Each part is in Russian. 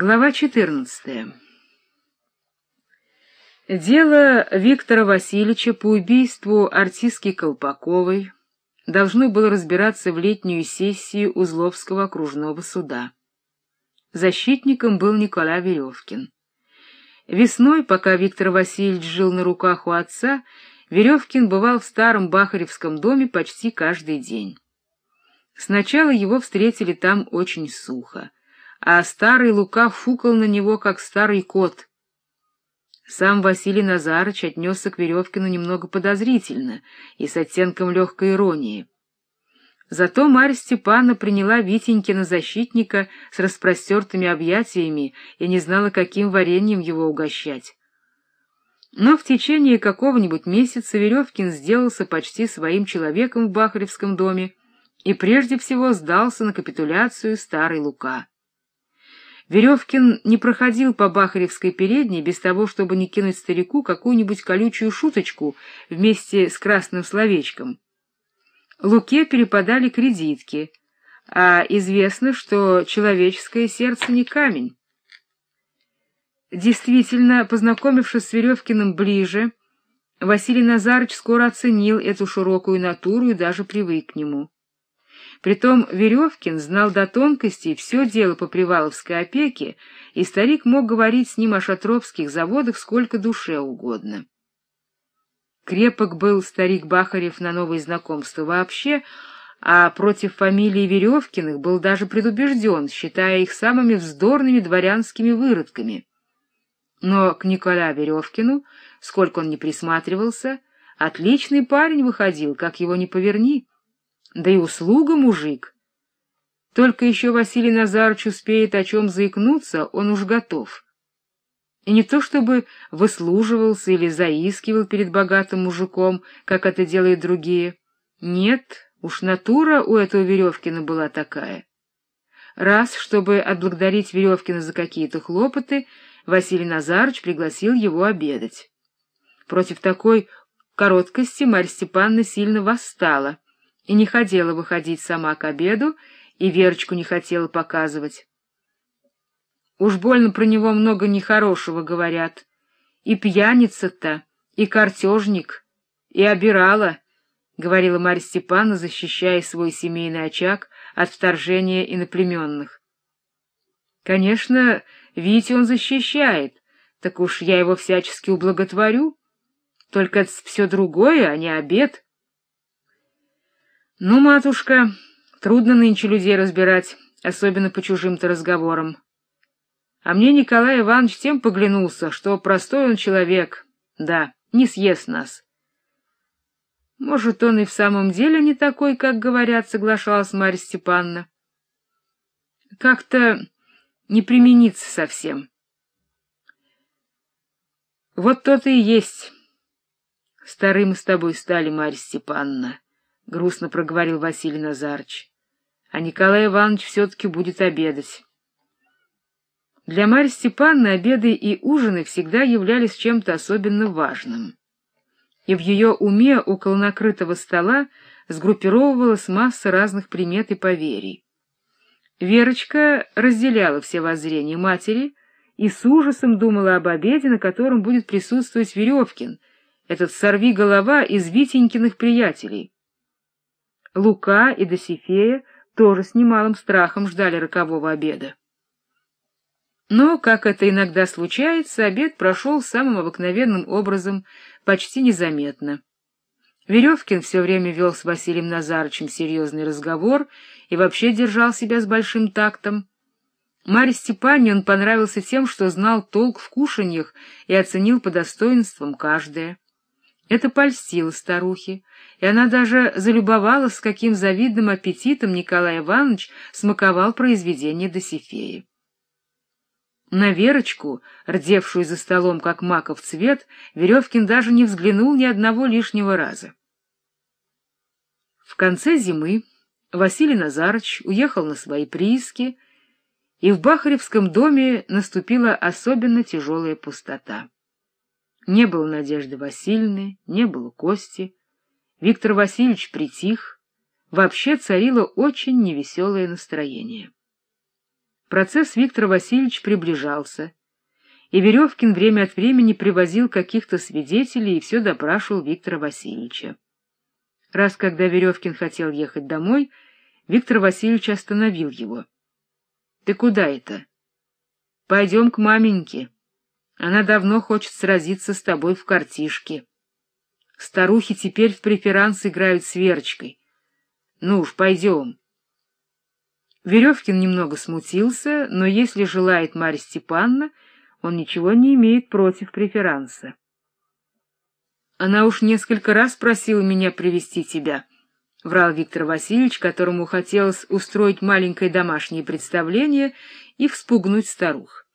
Глава 14. Дело Виктора Васильевича по убийству артистки Колпаковой должно было разбираться в летнюю сессию Узловского окружного суда. Защитником был Николай Веревкин. Весной, пока Виктор Васильевич жил на руках у отца, Веревкин бывал в старом Бахаревском доме почти каждый день. Сначала его встретили там очень сухо а старый Лука фукал на него, как старый кот. Сам Василий Назарыч отнесся к Веревкину немного подозрительно и с оттенком легкой иронии. Зато Марья Степановна приняла Витенькина защитника с распростертыми объятиями и не знала, каким вареньем его угощать. Но в течение какого-нибудь месяца Веревкин сделался почти своим человеком в Бахаревском доме и прежде всего сдался на капитуляцию старый Лука. Веревкин не проходил по Бахаревской передней без того, чтобы не кинуть старику какую-нибудь колючую шуточку вместе с красным словечком. Луке перепадали кредитки, а известно, что человеческое сердце не камень. Действительно, познакомившись с Веревкиным ближе, Василий Назарыч скоро оценил эту широкую натуру и даже привык к нему. Притом Веревкин знал до тонкостей все дело по Приваловской опеке, и старик мог говорить с ним о шатровских заводах сколько душе угодно. Крепок был старик Бахарев на новые знакомства вообще, а против фамилии Веревкиных был даже предубежден, считая их самыми вздорными дворянскими выродками. Но к Николя Веревкину, сколько он не присматривался, отличный парень выходил, как его не поверни. Да и услуга мужик. Только еще Василий Назарович успеет о чем заикнуться, он уж готов. И не то чтобы выслуживался или заискивал перед богатым мужиком, как это делают другие. Нет, уж натура у этого Веревкина была такая. Раз, чтобы отблагодарить Веревкина за какие-то хлопоты, Василий Назарович пригласил его обедать. Против такой короткости Марья Степановна сильно восстала — и не хотела выходить сама к обеду, и Верочку не хотела показывать. Уж больно про него много нехорошего говорят. И пьяница-то, и картежник, и обирала, — говорила Марья Степановна, защищая свой семейный очаг от вторжения иноплеменных. Конечно, Витя он защищает, так уж я его всячески ублаготворю. Только это все другое, а не обед — ну, матушка, трудно нынче людей разбирать, особенно по чужим-то разговорам. А мне Николай Иванович тем поглянулся, что простой он человек, да, не съест нас. Может, он и в самом деле не такой, как говорят, соглашалась Марья Степановна. Как-то не примениться совсем. Вот то-то и есть. Старым с тобой стали, Марья Степановна — грустно проговорил Василий Назарыч. — А Николай Иванович все-таки будет обедать. Для Марьи Степановны обеды и ужины всегда являлись чем-то особенно важным. И в ее уме около накрытого стола сгруппировывалась масса разных примет и поверий. Верочка разделяла все воззрения матери и с ужасом думала об обеде, на котором будет присутствовать Веревкин, этот сорви-голова из Витенькиных приятелей. Лука и Досифея тоже с немалым страхом ждали рокового обеда. Но, как это иногда случается, обед прошел самым обыкновенным образом, почти незаметно. Веревкин все время вел с Василием Назарычем серьезный разговор и вообще держал себя с большим тактом. Марье Степане он понравился тем, что знал толк в кушаньях и оценил по достоинствам каждое. Это польстило старухе, и она даже залюбовалась, с каким завидным аппетитом Николай Иванович смаковал произведение Досифеи. На Верочку, рдевшую за столом, как маков цвет, Веревкин даже не взглянул ни одного лишнего раза. В конце зимы Василий Назарыч уехал на свои прииски, и в Бахаревском доме наступила особенно тяжелая пустота. Не было Надежды Васильевны, не было Кости. Виктор Васильевич притих. Вообще царило очень невеселое настроение. Процесс Виктора Васильевич приближался, и Веревкин время от времени привозил каких-то свидетелей и все допрашивал Виктора Васильевича. Раз, когда Веревкин хотел ехать домой, Виктор Васильевич остановил его. — Ты куда это? — Пойдем к маменьке. Она давно хочет сразиться с тобой в картишке. Старухи теперь в преферанс играют с Верочкой. Ну уж, пойдем. Веревкин немного смутился, но если желает Марья Степановна, он ничего не имеет против преферанса. Она уж несколько раз просила меня привести тебя, — врал Виктор Васильевич, которому хотелось устроить маленькое домашнее представление и вспугнуть старух.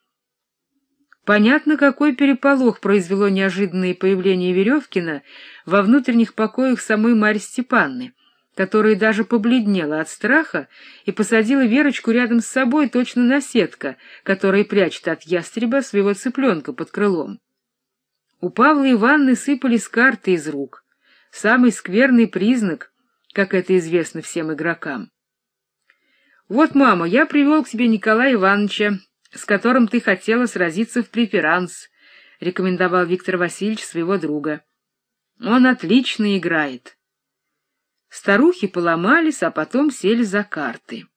Понятно, какой переполох произвело неожиданное появление Веревкина во внутренних покоях самой Марьи Степанны, которая даже побледнела от страха и посадила Верочку рядом с собой точно наседка, которая прячет от ястреба своего цыпленка под крылом. У Павла Ивановны сыпались карты из рук. Самый скверный признак, как это известно всем игрокам. «Вот, мама, я привел к себе Николая Ивановича, с которым ты хотела сразиться в преферанс», — рекомендовал Виктор Васильевич своего друга. «Он отлично играет». Старухи поломались, а потом сели за карты.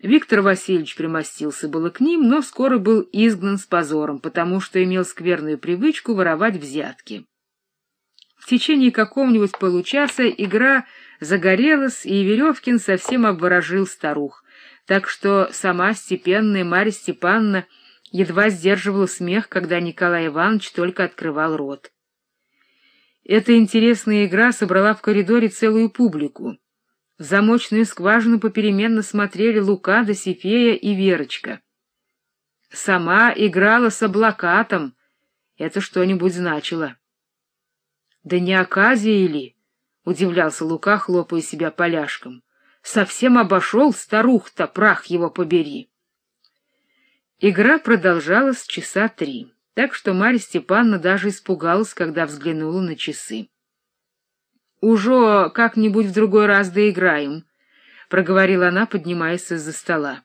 Виктор Васильевич примостился было к ним, но скоро был изгнан с позором, потому что имел скверную привычку воровать взятки. В течение какого-нибудь получаса игра загорелась, и Веревкин совсем обворожил старух, так что сама степенная Марья Степановна едва сдерживала смех, когда Николай Иванович только открывал рот. Эта интересная игра собрала в коридоре целую публику. В замочную скважину попеременно смотрели Лука, Досифея и Верочка. Сама играла с облакатом. Это что-нибудь значило. — Да не оказия ли? — удивлялся Лука, хлопая себя поляшком. — Совсем обошел старух-то, прах его побери. Игра продолжалась часа три, так что Марья Степановна даже испугалась, когда взглянула на часы. Уже как-нибудь в другой раз доиграем, — проговорила она, поднимаясь из-за стола.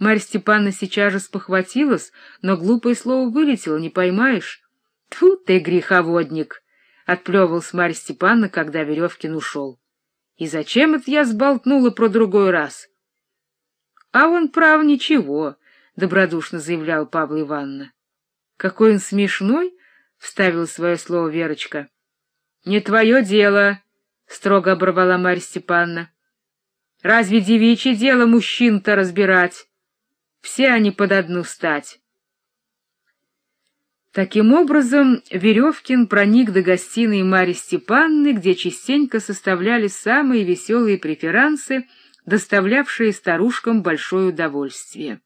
Марья Степановна сейчас же спохватилась, но глупое слово вылетело, не поймаешь. — Тьфу ты, греховодник! — отплевывалась Марья Степановна, когда Веревкин ушел. — И зачем это я сболтнула про другой раз? — А он, прав, ничего, — добродушно заявляла Павла Ивановна. — Какой он смешной! — вставила свое слово Верочка. — Не твое дело, — строго оборвала Марья Степановна. — Разве девичье дело мужчин-то разбирать? Все они под одну стать. Таким образом, Веревкин проник до гостиной Марьи Степанны, где частенько составляли самые веселые преферансы, доставлявшие старушкам большое удовольствие.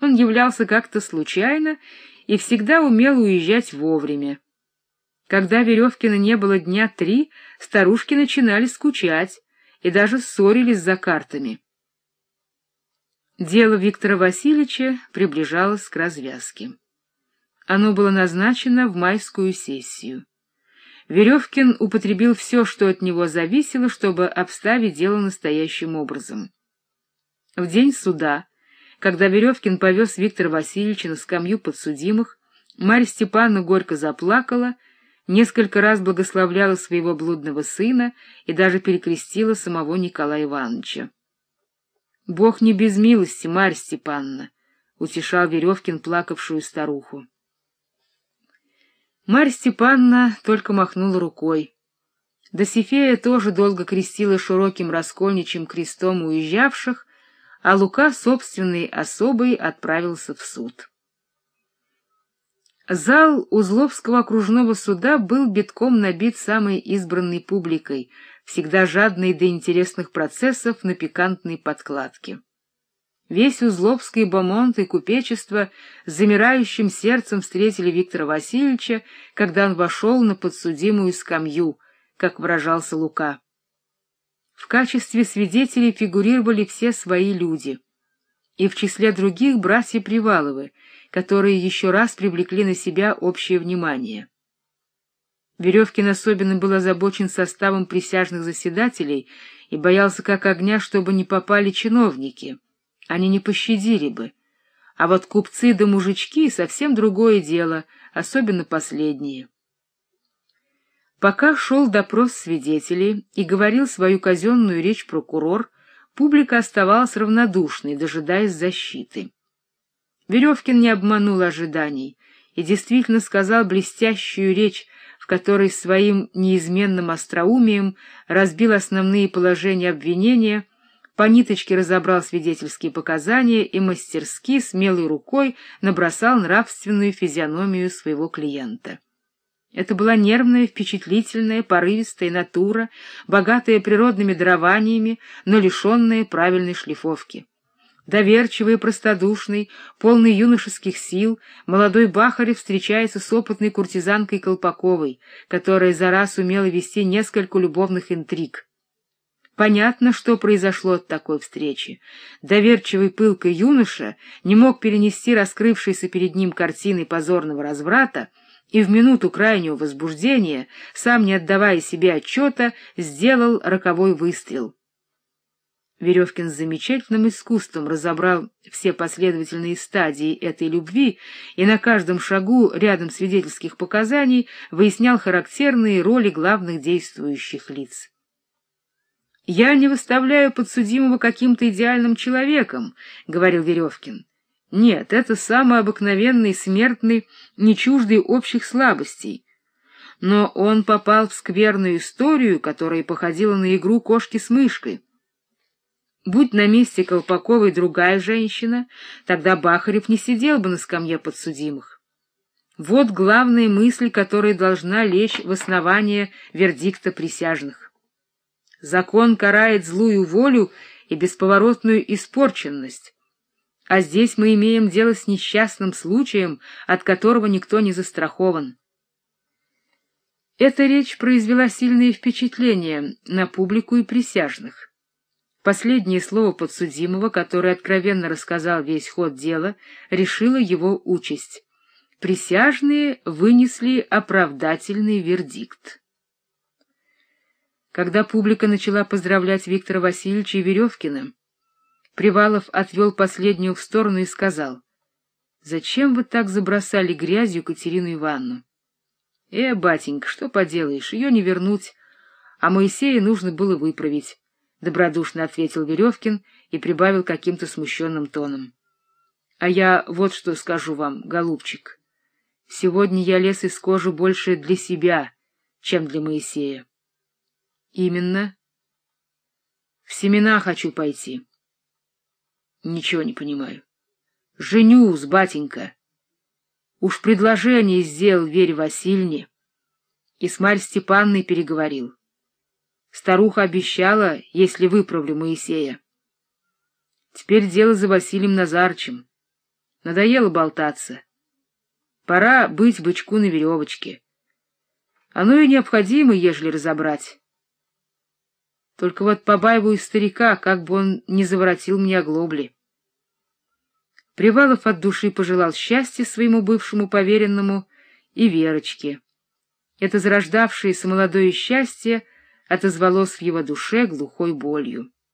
Он являлся как-то случайно и всегда умел уезжать вовремя. Когда Веревкина не было дня три, старушки начинали скучать и даже ссорились за картами. Дело Виктора Васильевича приближалось к развязке. Оно было назначено в майскую сессию. Веревкин употребил все, что от него зависело, чтобы обставить дело настоящим образом. В день суда, когда Веревкин повез Виктора Васильевича на скамью подсудимых, Марья Степановна горько заплакала несколько раз благословляла своего блудного сына и даже перекрестила самого Николая Ивановича. — Бог не без милости, Марья Степановна, — утешал Веревкин плакавшую старуху. Марья Степановна только махнула рукой. Досифея тоже долго крестила широким раскольничьим крестом уезжавших, а Лука собственной особой отправился в суд. Зал Узловского окружного суда был битком набит самой избранной публикой, всегда жадной до интересных процессов на пикантной подкладке. Весь Узловский бомонд и купечество с замирающим сердцем встретили Виктора Васильевича, когда он вошел на подсудимую скамью, как выражался Лука. В качестве свидетелей фигурировали все свои люди, и в числе других братья Приваловы — которые еще раз привлекли на себя общее внимание. Веревкин особенно был озабочен составом присяжных заседателей и боялся как огня, чтобы не попали чиновники, они не пощадили бы. А вот купцы да мужички — совсем другое дело, особенно последние. Пока шел допрос свидетелей и говорил свою казенную речь прокурор, публика оставалась равнодушной, дожидаясь защиты. Веревкин не обманул ожиданий и действительно сказал блестящую речь, в которой своим неизменным остроумием разбил основные положения обвинения, по ниточке разобрал свидетельские показания и мастерски, смелой рукой набросал нравственную физиономию своего клиента. Это была нервная, впечатлительная, порывистая натура, богатая природными дарованиями, но лишенная правильной шлифовки. Доверчивый и простодушный, полный юношеских сил, молодой Бахарев встречается с опытной куртизанкой Колпаковой, которая за раз умела вести несколько любовных интриг. Понятно, что произошло от такой встречи. Доверчивый пылкой юноша не мог перенести раскрывшейся перед ним картины позорного разврата, и в минуту крайнего возбуждения, сам не отдавая себе отчета, сделал роковой выстрел. Веревкин с замечательным искусством разобрал все последовательные стадии этой любви и на каждом шагу рядом свидетельских показаний выяснял характерные роли главных действующих лиц. «Я не выставляю подсудимого каким-то идеальным человеком», — говорил Веревкин. Нет, это самый обыкновенный смертный, не чуждый общих слабостей. Но он попал в скверную историю, которая походила на игру кошки с мышкой. Будь на месте Колпаковой другая женщина, тогда Бахарев не сидел бы на скамье подсудимых. Вот главная мысль, которая должна лечь в основание вердикта присяжных. Закон карает злую волю и бесповоротную испорченность, а здесь мы имеем дело с несчастным случаем, от которого никто не застрахован. Эта речь произвела сильное впечатление на публику и присяжных. Последнее слово подсудимого, который откровенно рассказал весь ход дела, решило его участь. Присяжные вынесли оправдательный вердикт. Когда публика начала поздравлять Виктора Васильевича и Веревкина, Привалов отвел последнюю в сторону и сказал, «Зачем вы так забросали грязью Катерину Ивановну?» «Э, батенька, что поделаешь, ее не вернуть, а Моисея нужно было выправить», — добродушно ответил Веревкин и прибавил каким-то смущенным тоном. «А я вот что скажу вам, голубчик. Сегодня я лез из кожи больше для себя, чем для Моисея». «Именно?» «В семена хочу пойти». Ничего не понимаю. Женюсь, батенька. Уж предложение сделал Вере Васильевне. И с Марь Степанной переговорил. Старуха обещала, если выправлю Моисея. Теперь дело за Василием Назарчем. Надоело болтаться. Пора быть бычку на веревочке. Оно и необходимо, ежели разобрать. Только вот побаиваюсь старика, как бы он не заворотил мне оглобли. Привалов от души пожелал счастья своему бывшему поверенному и Верочке. Это зарождавшееся молодое счастье отозвалось в его душе глухой болью.